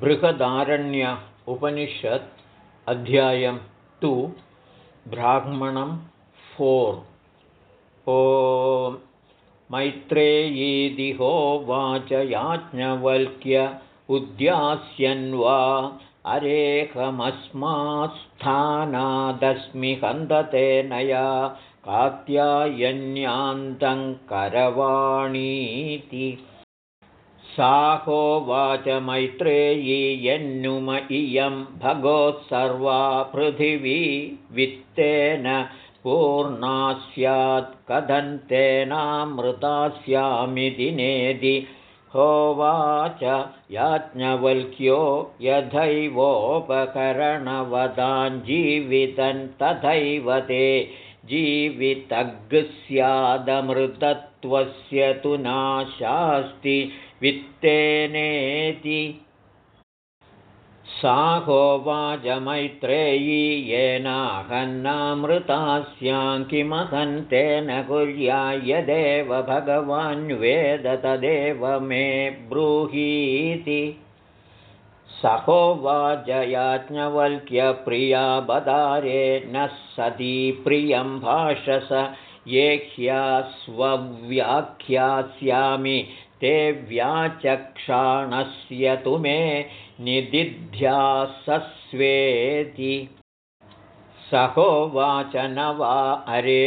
बृहदारण्य उपनिषत् अध्यायं टु ब्राह्मणं फोर्। ओ मैत्रेयीदिहोवाच याज्ञवल्क्य उद्यास्यन्वा अरेकमस्मात्स्थानादस्मि हन्दतेनया करवाणीति साहोवाच मैत्रेयी यन्नुम इयं भगोत्सर्वा पृथिवी वित्तेन पूर्णा स्यात् कथन्तेनामृता स्यामि दिनेदि होवाच याज्ञवल्क्यो यथैवोपकरणवदाञ्जीवितं तथैव ते। जीवितग्स्यादमृतत्वस्य तु नाशास्ति वित्तेनेति। साहोवाचमैत्रेयी येनाहन्नामृतास्यां किमहन्तेन कुर्या यदेव भगवान् वेद तदेव मे ब्रूहीति। बदारे न सती प्रियं भाषस ये ह्यास्वव्याख्यास्यामि ते व्याचक्षाणस्य तु मे निदिध्यासस्वेति। सहोवाच न वा अरे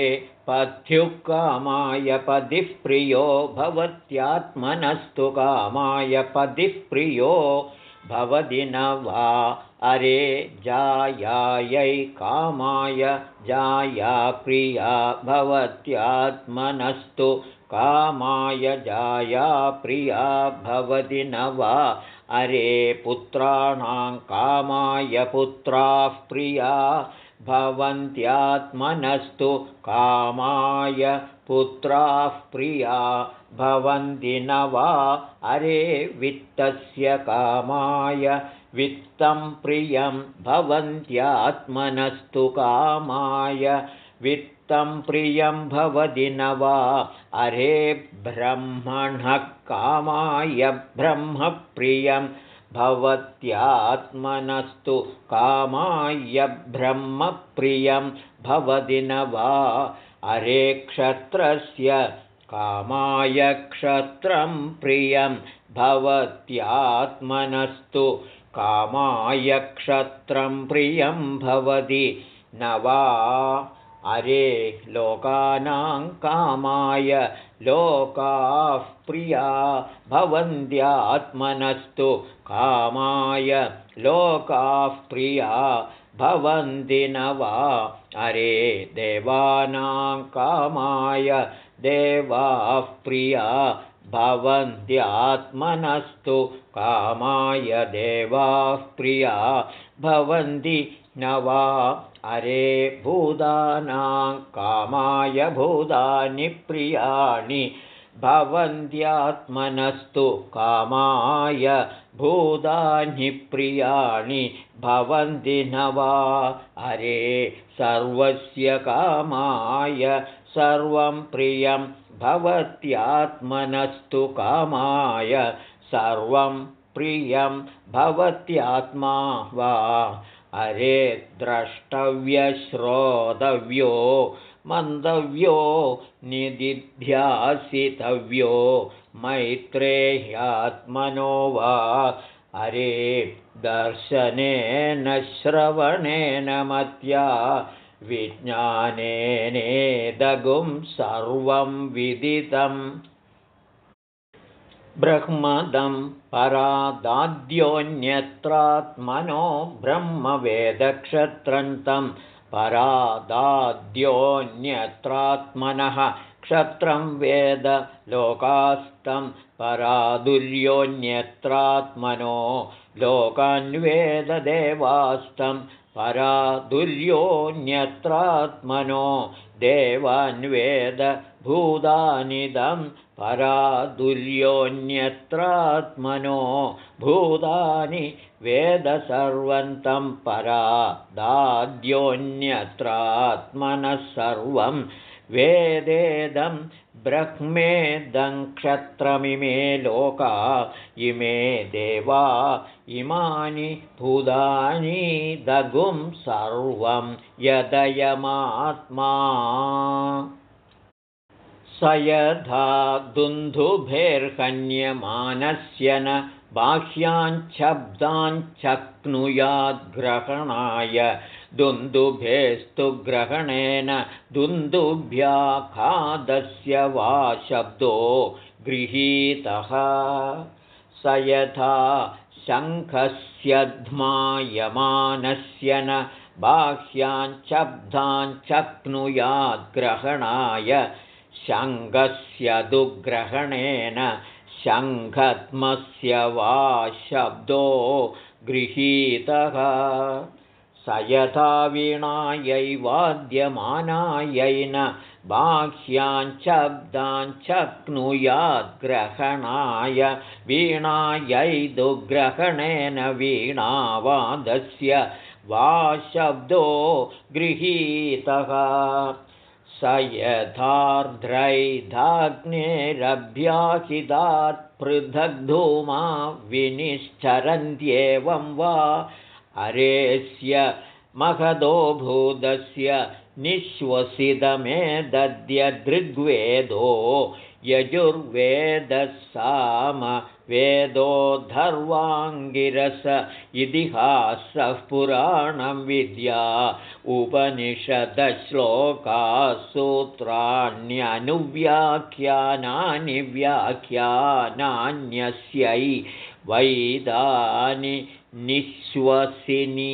पथ्युकामाय पदिः प्रियो भवत्यात्मनस्तु कामाय पदिः प्रियो भवति न वा अरे जायायै कामाय जाया प्रिया भवत्यात्मनस्तु कामाय जाया प्रिया भवति न वा? अरे पुत्राणां कामाय पुत्राः प्रिया भवन्त्यात्मनस्तु कामाय पुत्राः प्रिया भवन्ति न वा? अरे वित्तस्य कामाय वित्तं प्रियं भवन्त्यात्मनस्तु कामाय वित्त तं प्रियं भवति न वा? अरे ब्रह्मणः कामाय ब्रह्मप्रियं भवत्यात्मनस्तु कामाय ब्रह्मप्रियं भवति न वा? अरे क्षत्रस्य कामाय क्षत्रं प्रियं भवत्यात्मनस्तु कामाय क्षत्रं प्रियं भवति न वा अरे लोकानां कामाय लोकाः प्रिया भवन्त्यात्मनस्तु कामाय लोकाः प्रिया भवन्ति न वा अरे देवानां कामाय देवाः प्रिया भवन्त्यात्मनस्तु कामाय देवाः प्रिया भवन्ति न वा अरे भूतानां कामाय भूतानि प्रियाणि भवन्त्यात्मनस्तु कामाय भूतानि प्रियाणि भवन्ति न वा? अरे सर्वस्य कामाय सर्वं प्रियं भवत्यात्मनस्तु कामाय सर्वं प्रियं भवत्यात्मा वा अरे द्रष्टव्यश्रोतव्यो मन्तव्यो निदिध्यासितव्यो मैत्रेह्यात्मनो वा। अरे दर्शनेन श्रवणेन मत्या विज्ञानेनेदगुं सर्वं विदितम् ब्रह्मदं परादाद्योऽन्यत्रात्मनो ब्रह्मवेदक्षत्रन्तं परादाद्योऽन्यत्रात्मनः क्षत्रं वेद लोकास्तं परादुर्योऽन्यत्रात्मनो लोकान्वेददेवास्तं परादुर्योऽन्यत्रात्मनो देवान्वेद भूतानिदं परादुर्योऽन्यत्रात्मनो भूतानि वेदसर्वन्तं परा दाद्योऽन्यत्रात्मनः सर्वं वेदेदं क्षत्रमिमे लोका इमे देवा इमानि भूतानि दगुं सर्वं यदयमात्मा स यथा दुन्दुभेर्हन्यमानस्य न बाह्याञ्छब्दाञ्चक्नुयाद्ग्रहणाय दुन्दुभेस्तु ग्रहणेन दुन्दुभ्याखादस्य वा शब्दो गृहीतः। स यथा शङ्खस्यध्मायमानस्य न बाह्याञ्छब्दाञ्चक्नुयाद्ग्रहणाय शङ्खस्य दुग्रहणेन शङ्खत्मस्य वा शब्दो गृहीतः। स यथा वीणायै वाद्यमानायै न बाह्याञ्छब्दाञ्चक्नुयाद्ग्रहणाय वीणायै दुग्रहणेन वीणावादस्य वा शब्दो गृहीतः स यथार्द्रैधाग्नेरभ्याहिदात् पृथग्धूमा विनिश्चरन्त्येवं वा अरेस्य महदो भूतस्य निःश्वसितमेदद्यदृग्वेदो यजुर्वेदसाम वेदो धर्वाङ्गिरस इतिहासः पुराणं विद्या उपनिषदश्लोकासूत्राण्यनुव्याख्यानानि व्याख्यानान्यस्यै वैदानि निःश्वसिनि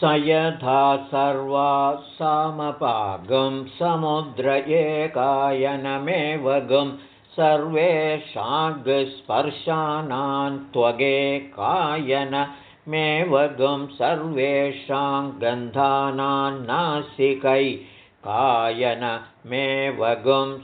स यथा सर्वा सामपागं समुद्र एकायनमेव गं सर्वेषाग्स्पर्शानां त्वगेकायनमेव गं सर्वेषां गन्धानां नासिकै कायनमेव गं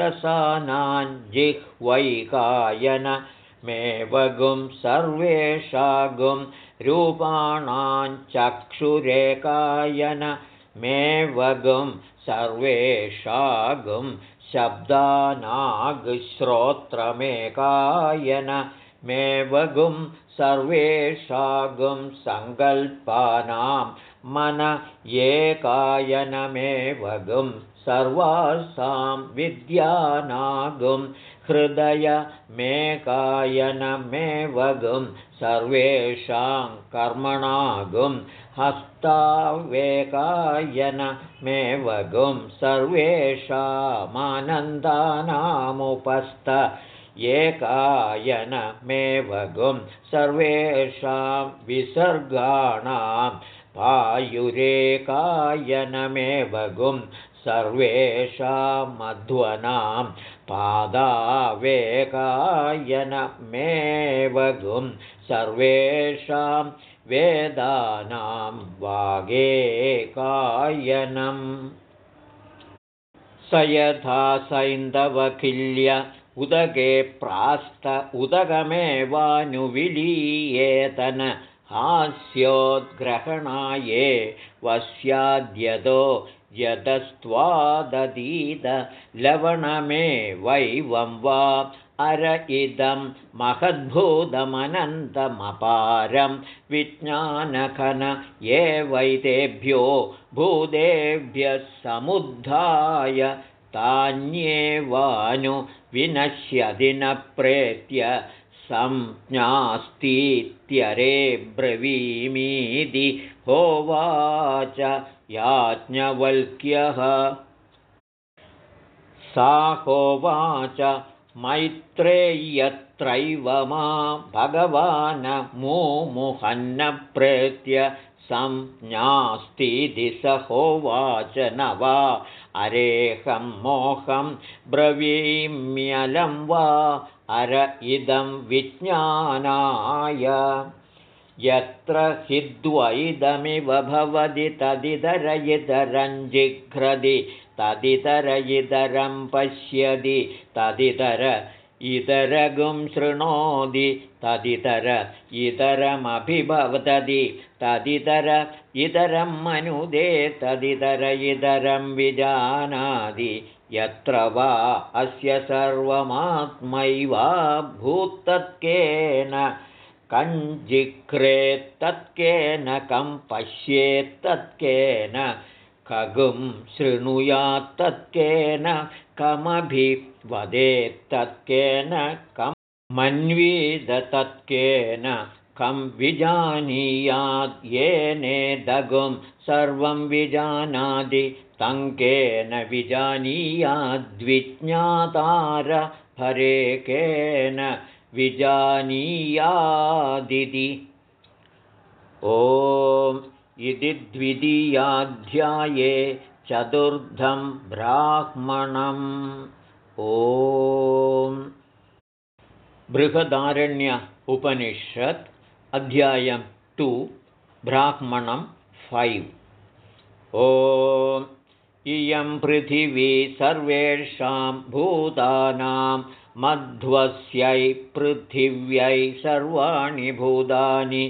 रसानां जिह्वैकायनमेव गुं सर्वेषागुं रूपाणां चक्षुरेकायनमेवगुं सर्वेषागुं शब्दानाग्श्रोत्रमेकायनमेवगुं सर्वेषागुं सङ्कल्पानां मन एकायनमेवगुं सर्वासां विद्यानागुं हृदयमेकायनमेवगुं सर्वेषां कर्मणागुं हस्तावेकायनमेवगुं सर्वेषामानन्दानामुपस्थ एकायनमेवगुं सर्वेषां विसर्गाणां पायुरेकायनमेवगुं सर्वेषां मध्वनां पादावेकायनमेवगुं सर्वेषां वेदानां वागेकायनम्। स यथा सैन्दवखिल्य उदके प्रास्त उदकमेवानुविलीयेतन हास्योद्ग्रहणाये वस्याद्यतो यतस्त्वादधीतलवणमेवैवं वा अर इदं महद्भूतमनन्तमपारं विज्ञानखन एवैतेभ्यो भूतेभ्यः समुद्धाय तान्येवानु विनश्यदि न प्रेत्य संज्ञास्तीत्यरे ब्रवीमीति होवाच याज्ञवल्क्यः। सा होवाच मैत्रेय्यत्रैव मा भगवान् मुमुहन्न प्रेत्य संज्ञास्तीति स होवाच न वा। अरेहं मोहं ब्रवीम्यलं वा। अर इदं विज्ञानाय यत्र हि द्वैदमिव भवति तदितरयितरं जिघ्रदि तदितरयितरं पश्यति तदितर इतरगुं शृणोति तदितर इतरमभिभवदति तदितर इतरं मनुदे तदितर इतरं विजानाति यत्र वा अस्य सर्वमात्मैवा भूत्तत्केन कञ्जिक्रेत्तत्केन कं पश्येत्तत्केन खगुं शृणुयात्तत्केन कमभिवदेत्तत्केन कं मन्वीदतत्केन कं विजानीयात् येनेदगुं सर्वं विजानाति तङ्केन विजानीयाद्विज्ञातार हरेकेन विजानीयादिति। ॐ इति द्वितीयाध्याये चतुर्धं ब्राह्मणम्। ॐ। बृहदारण्य उपनिषत् अध्यायं टु ब्राह्मणं फैव्। ॐ। इयं पृथिवी सर्वेषां भूतानां मध्वस्यै पृथिव्यै सर्वाणि भूतानि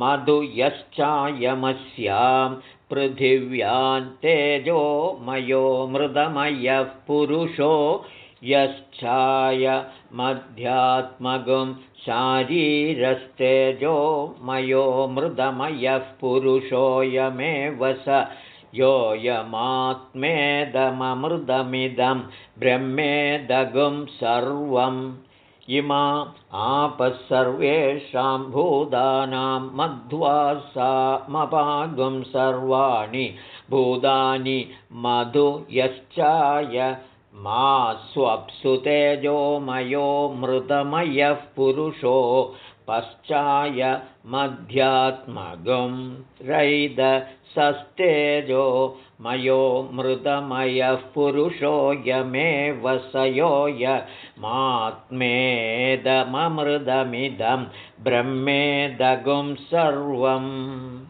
मधु यश्चायमस्यां पृथिव्यां तेजो मयो मृदमयः पुरुषो यश्चायमध्यात्मगं शारीरस्तेजो मयो मृदमयः पुरुषोऽयमेव स योऽयमात्मेदममृदमिदं ब्रह्मेदगुं सर्वम् इमा आपः सर्वेषां भूतानां मध्वा सामपागुं सर्वाणि भूतानि मधु यश्चाय मा स्वप्सु तेजोमयो मृतमयः पुरुषो पश्चाय मध्यात्मगं रैद सस्तेजो मयो मृतमयः पुरुषोऽयमेव स योऽयमात्मेदममृदमिदं ब्रह्मेदगुं सर्वम्।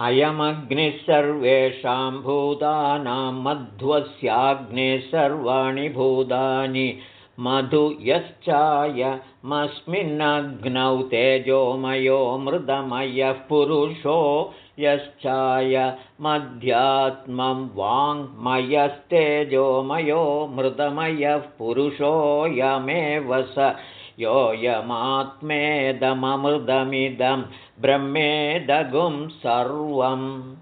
अयमग्निः सर्वेषां भूतानां मध्वस्याग्ने सर्वाणि भूतानि मधु यश्चायमस्मिन्नग्नौ तेजोमयो मृदमयः पुरुषो यश्चाय मध्यात्मं वाङ्मयस्तेजोमयो मृदमयः पुरुषोऽयमेव स योऽयमात्मेदममृदमिदं ब्रह्मेदगुं सर्वम्।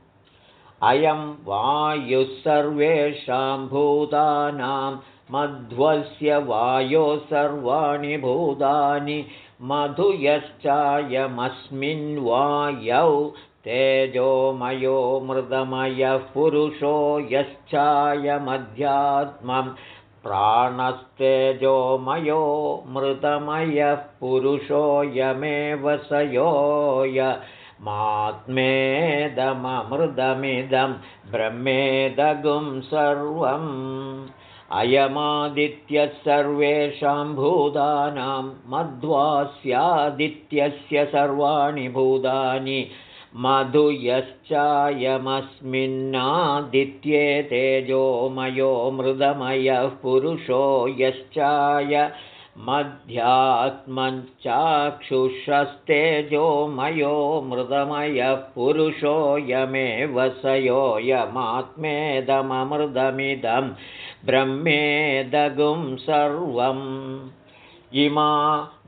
अयं वायुः सर्वेषां भूतानां मध्वस्य वायो सर्वाणि भूतानि मधु यश्चायमस्मिन् वायौ तेजोमयो मृदमयः पुरुषो यश्चायमध्यात्मं प्राणस्तेजोमयो मृतमयः योय मात्मेदममृदमिदं ब्रह्मेदगुं सर्वम् अयमादित्यः सर्वेषां भूतानां मध्वास्यादित्यस्य सर्वाणि भूतानि मधु यश्चायमस्मिन्नादित्ये तेजोमयो मृदमयः पुरुषो यश्चाय मध्यात्मञ्चाक्षुषस्तेजोमयो मृदमयः पुरुषोऽयमेव स योऽयमात्मेदममृदमिदं ब्रह्मेदगुं सर्वम् इमा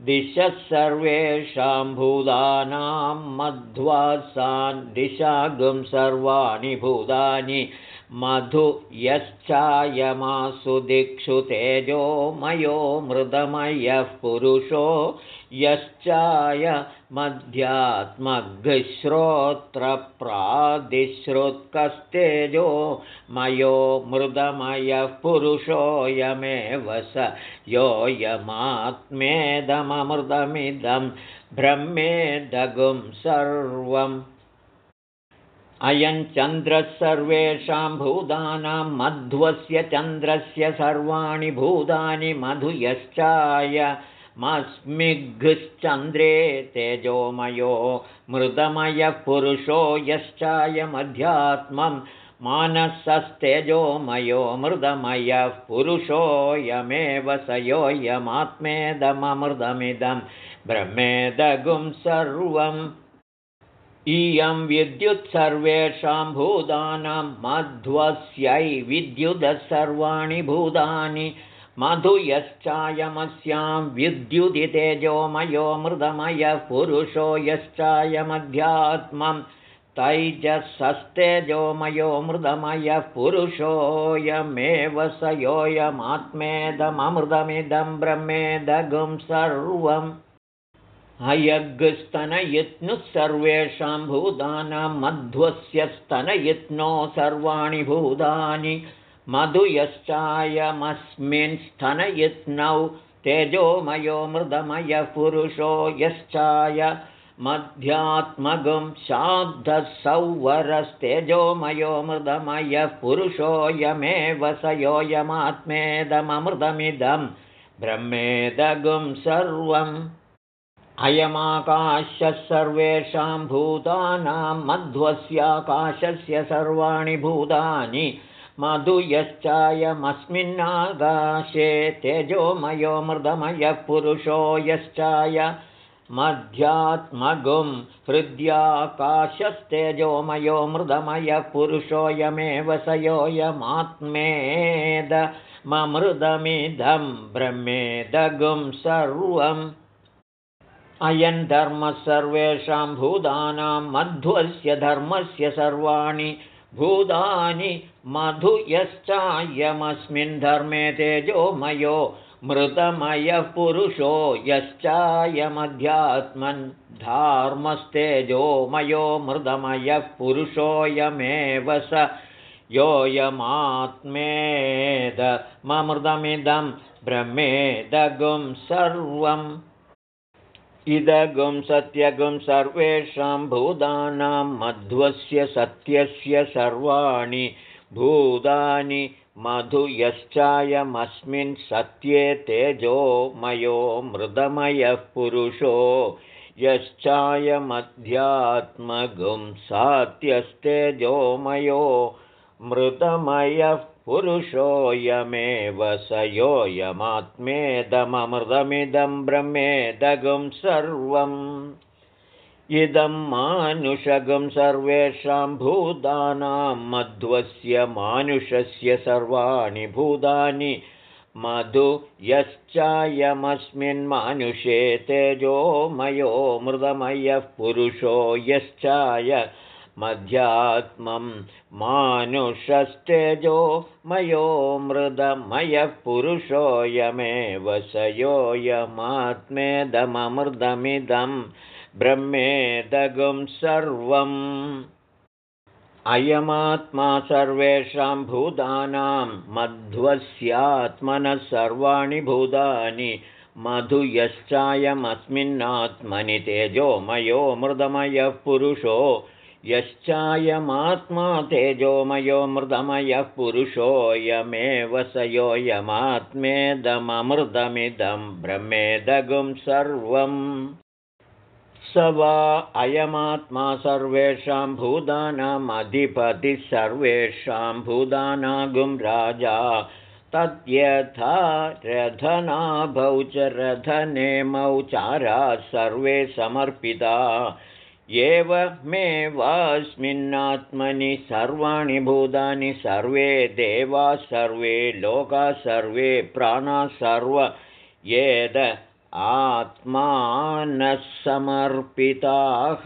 दिशः सर्वेषां भूतानां मध्वासान् दिशागुं सर्वाणि भूतानि मधु यश्चायमासु दिक्षु तेजो मयो मृदमयः पुरुषो यश्चाय मध्यात्मघ्श्रोत्रप्रादिश्रुत्कस्तेजो मयो मृदमयः पुरुषोऽयमेव स योऽयमात्मेदममृदमिदं ब्रह्मेदगुं सर्वम् अयं चन्द्रः सर्वेषां भूतानां मध्वस्य चन्द्रस्य सर्वाणि भूतानि मधु यश्चायमस्मिघ्श्चन्द्रे तेजोमयो मृदमयः पुरुषो यश्चायमध्यात्मं मानसस्तेजोमयो मृदमयः पुरुषोऽयमेव स योऽयमात्मेदममृदमिदं ब्रह्मेदगुं सर्वम् इयं विद्युत् सर्वेषां भूतानां मध्वस्यै विद्युदः सर्वाणि भूतानि मधु यश्चायमस्यां विद्युदितेजोमयो मृदमयः पुरुषो यश्चायमध्यात्मम् तैजसस्तेजोमयो मृदमयः पुरुषोऽयमेव स योऽयमात्मेदममृतमिदं ब्रह्मेदगुं सर्वम् अयग्स्तनयित्नुः सर्वेषां भूतानां मध्वस्य स्तनयित्नो सर्वाणि भूतानि। मधु यश्चायमस्मिन् स्तनयित्नौ तेजोमयो मृदमयः पुरुषो यश्चाय मध्यात्मगं शाब्दसौवरस्तेजोमयो मृदमयः पुरुषोऽयमेव स योऽयमात्मेदममृतमिदं ब्रह्मेदगुं सर्वम् अयमाकाशः सर्वेषां भूतानां मध्वस्याकाशस्य सर्वाणि भूतानि मधु यश्चायमस्मिन्नाकाशे तेजोमयो मृदमयः पुरुषो यश्चाय मध्यात्मगुं हृद्याकाशस्तेजोमयो मृदमयः पुरुषोऽयमेव स योऽयमात्मेदममृदमिदं ब्रह्मेदगुं सर्वम् अयं धर्मः सर्वेषां भूतानां मध्वस्य धर्मस्य सर्वाणि भूतानि मधु यश्चायमस्मिन् धर्मे तेजोमयो मृतमयः पुरुषो यश्चायमध्यात्मन् धार्मस्तेजोमयो मृदमयः पुरुषोऽयमेव स योऽयमात्मेदममृतमिदं ब्रह्मेदगुं सर्वम् इदगुं सत्यगुं सर्वेषां भूतानां मध्वस्य सत्यस्य सर्वाणि भूतानि मधु यश्चायमस्मिन् सत्ये तेजोमयो मृदमयः पुरुषो यश्चायमध्यात्मगुं सात्यस्तेजोमयो मृदमयः पुरुषोऽयमेव स योऽयमात्मेदममृतमिदं ब्रह्मेदगुं सर्वम्। इदं मानुषगं सर्वेषां भूतानां मध्वस्य मानुषस्य सर्वाणि भूतानि। मधु यश्चायमस्मिन्मानुषे तेजोमयो मृदमयः पुरुषो यश्चाय मध्यात्मं मानुषस्तेजो मयो मृदमयः पुरुषोऽयमेव स योऽयमात्मेदममृदमिदम् ब्रह्मेदगुं सर्वम् अयमात्मा सर्वेषां भूतानां मध्वस्यात्मनः सर्वाणि भूतानि मधु यश्चायमस्मिन्नात्मनि तेजोमयो मृदमयः पुरुषो यश्चायमात्मा तेजोमयो मृदमयः पुरुषोऽयमेव स योऽयमात्मेदममृतमिदं ब्रह्मेदगुं सर्वम्। स वा अयमात्मा सर्वेषां भूतानामधिपतिः सर्वेषां भूतानागुं राजा। तद्यथा रथनाभौ च रथनेमौ चाराः सर्वे समर्पिता एवमेवास्मिन्नात्मनि सर्वाणि भूतानि सर्वे देवाः सर्वे लोकाः सर्वे प्राणाः सर्व येद आत्मानः समर्पिताः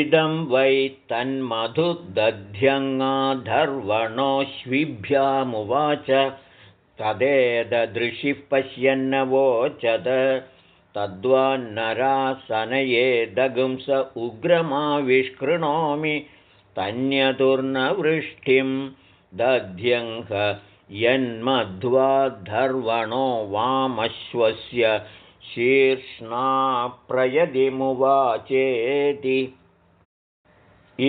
इदं वै तन्मधुदध्यङ्गाधर्वणोऽश्विभ्यामुवाच तदेददृशिः पश्यन्नवोचद तद्वान्नरासनयेदगुंस उग्रमाविष्कृणोमि तन्यतुर्नवृष्टिं दध्यङ्घ यन्मध्वाद्धर्वणो वामश्वस्य शीर्ष्णाप्रयदिमुवाचेति।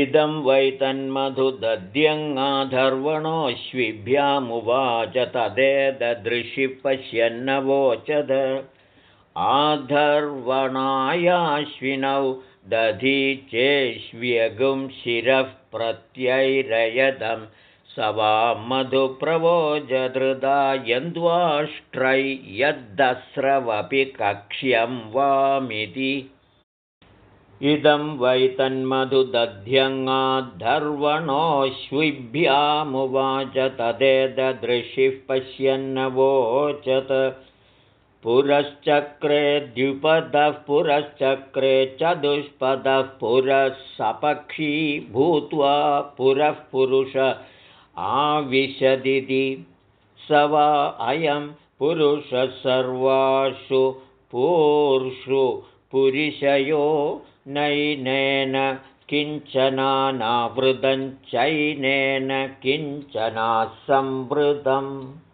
इदं वै तन्मधुदध्यङ्गाधर्वणोऽश्विभ्यामुवाच तदेददृशि पश्यन्नवोचद आधर्वणायाश्विनौ दधीचेष्व्यगुं शिरः प्रत्यैरयदं स वा मधुप्रवोजधृदा यन्द्वाष्ट्रै यद्दस्रवपि कक्ष्यं वामिति। इदं वै तन्मधुदध्यङ्गाद्धर्वणोऽश्विभ्यामुवाच तदेददृशिः पश्यन्नवोचत पुरश्चक्रे द्विपदः पुरश्चक्रे चतुष्पदः पुरः सपक्षी भूत्वा पुरः पुरुष आविशदिति। स वा अयं पुरुषः सर्वासु पूर्षु पुरिशयो नैनेन किञ्चनानावृतञ्चैनेन किञ्चनासंवृतम्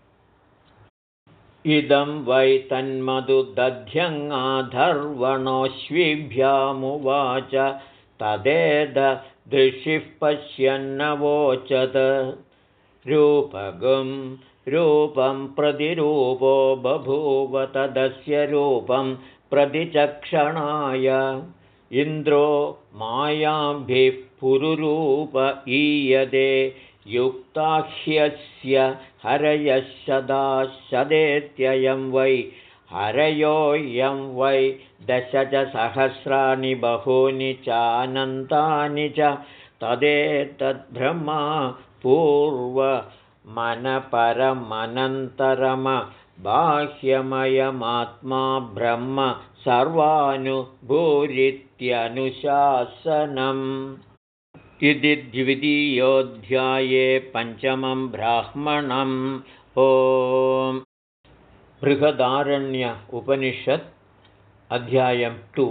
इदं वै तन्मधुदध्यङ्गाधर्वणोऽश्विभ्यामुवाच तदेदृशिः पश्यन्नवोचत। रूपगं रूपं प्रतिरूपो बभूव तदस्य रूपं प्रतिचक्षणाय। इन्द्रो मायाभिः पुरुरूप ईयते युक्ताह्यस्य हरयः सदा सदेत्ययं वै हरयोऽयं वै दश च सहस्राणि बहूनि चानन्तानि च तदेतद्ब्रह्मा पूर्वमनपरमनन्तरम बाह्यमयमात्मा ब्रह्म सर्वानुभूरित्यनुशासनम् इति द्वितीयोऽध्याये पञ्चमं ब्राह्मणम् ॐ बृहदारण्य उपनिषत् अध्यायं टु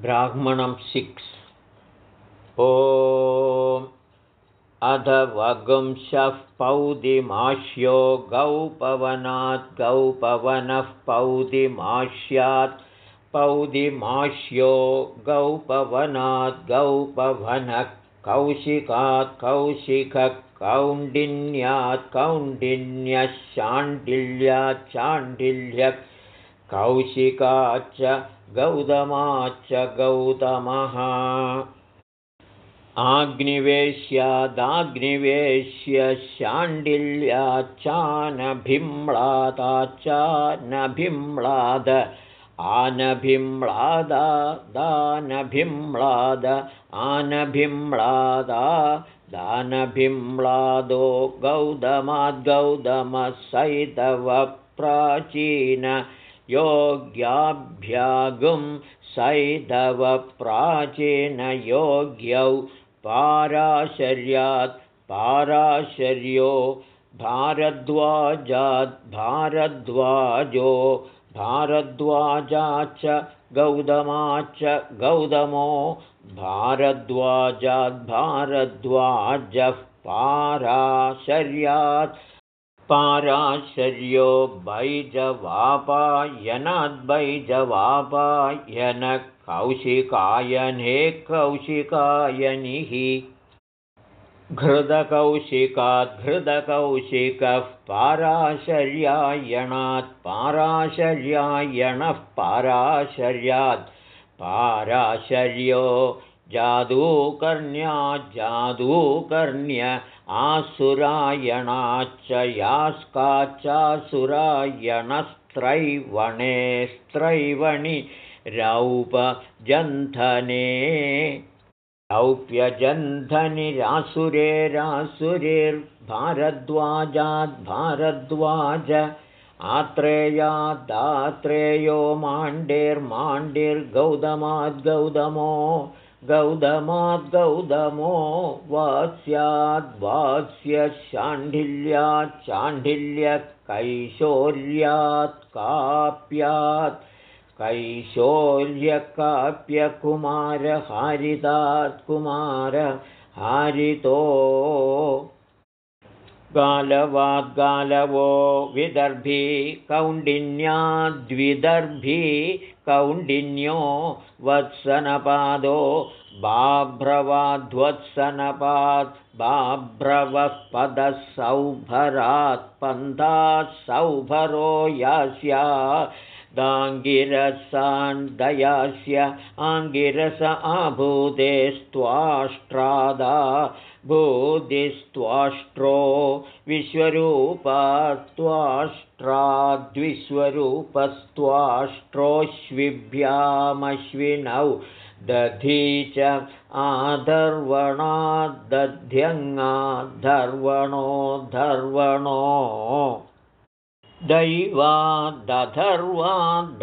ब्राह्मणं सिक्स्। ॐ अध वगुंशः पौदिमाश्यो गौपवनात् गौपवनः पौदिमाश्यात् पौदिमाश्यो गौपवनात् गौपवनः कौशिकात् कौशिकः कौण्डिन्यात् कौण्डिन्यः शाण्डिल्यात् शाण्डिल्यः कौशिकाच्च गौतमाच्च गौतमः आग्निवेश्यादाग्निवेश्य शाण्डिल्याच्चानभिम्लादाच्च नभिम्लाद आनभिम्लादा दानभिम्लाद आनभिम्लादा दानभिम्लादो गौतमाद्गौतमसैतवप्राचीन योग्याभ्यागुं सैतवप्राचीनयोग्यौ पाराशर्यात् पाराशर्यो भारद्वाजाद्भारद्वाजो भारद्वाजाच्च गौतमाच्च गौतमो भारद्वाजाद्भारद्वाजः पाराशर्यात्। पाराशर्यो बैजवापायनाद्बैजवापायन कौशिकायने कौशिकायनिः घृतकौशिकात् घृतकौशिकः पाराशर्यायणात् पाराशर्यायणः पाराशर्यात् पाराशर्यो जादूकर्ण्या आसुरायणाच्च यास्काच्चासुरायणस्त्रैवणेस्त्रैवणि रौपजन्थने औप्यजन्धनिरासुरेरासुरेर्भारद्वाजाद्भारद्वाज आत्रेयादात्रेयो माण्डिर्माण्डिर्गौतमाद्गौतमो गौतमाद्गौतमो वास्याद्वास्य शाण्डिल्यात् शाण्डिल्यः कैशोर्यात् काप्यात् कैशोर्यकाप्यकुमारहारितात्कुमार हारितो गालवाद्गालवो विदर्भी कौण्डिन्याद्विदर्भी कौण्डिन्यो वत्सनपादो बाभ्रवाद्वत्सनपात् बाभ्रवः पदः सौभरात् पन्थात् सौभरो यास्या दाङ्गिरसान् दयास्य आङ्गिरस आभूते स्त्वाष्ट्रादा भूदिस्त्वाष्ट्रो विश्वरूपा त्वाष्ट्राद्विश्वरूपस्त्वाष्ट्रोऽश्विभ्यामश्विनौ दधी च आधर्वणाद्दध्यङ्गाद्धर्वणो धर्वणो दैवा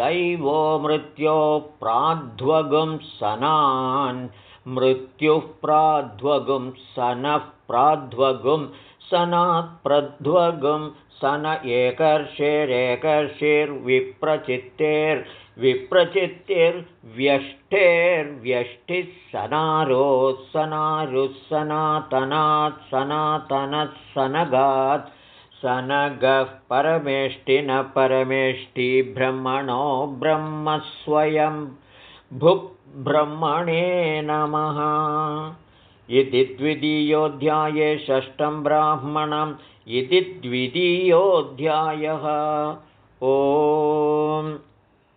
दैवो मृत्यो प्राध्वगुं सनान्। मृत्युः प्राध्वगुं सनः प्राध्वगुं सनात्प्रध्वगुं सन एकर्षेरेकर्षेर्विप्रचित्तिर्विप्रचित्तिर्व्यष्टेर्व्यष्टिः सनारोः सनारुः सनातनात् सनातनः सनगात् सनगः परमेष्टिन परमेष्टि ब्रह्मणो ब्रह्मस्वयं भुब्रह्मणे नमः। इति द्वितीयोऽध्याये षष्ठं ब्राह्मणम् इति द्वितीयोऽध्यायः। ओ